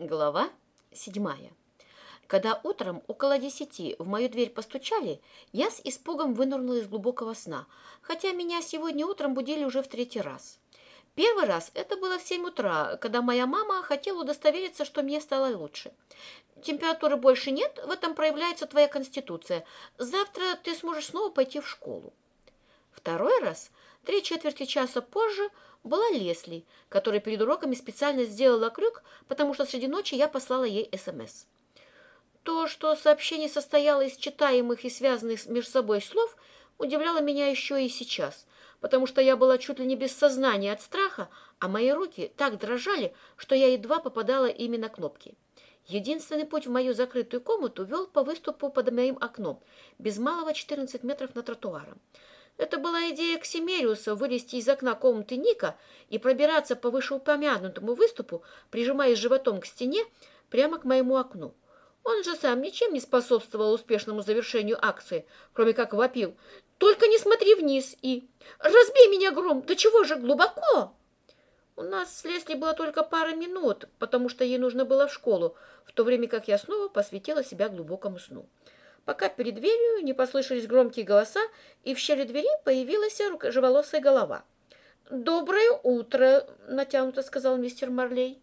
Глава седьмая. Когда утром около десяти в мою дверь постучали, я с испугом вынырнула из глубокого сна, хотя меня сегодня утром будили уже в третий раз. Первый раз это было в семь утра, когда моя мама хотела удостовериться, что мне стало лучше. Температуры больше нет, в этом проявляется твоя конституция. Завтра ты сможешь снова пойти в школу. Второй раз, три четверти часа позже, была Лесли, которая перед уроками специально сделала крюк, потому что среди ночи я послала ей СМС. То, что сообщение состояло из читаемых и связанных между собой слов, удивляло меня еще и сейчас, потому что я была чуть ли не без сознания от страха, а мои руки так дрожали, что я едва попадала ими на кнопки. Единственный путь в мою закрытую комнату вел по выступу под моим окном, без малого 14 метров над тротуаром. Это была идея Ксимериуса вылезти из окна комнаты Ника и пробираться по вышеупомянутому выступу, прижимаясь животом к стене, прямо к моему окну. Он же сам ничем не способствовал успешному завершению акции, кроме как вопил «Только не смотри вниз» и «Разбей меня, гром! Да чего же глубоко!» У нас с Лесли было только пара минут, потому что ей нужно было в школу, в то время как я снова посвятила себя глубокому сну пока перед дверью не послышались громкие голоса, и в щели двери появилась рукожеволосая голова. «Доброе утро!» — натянуто сказал мистер Марлей.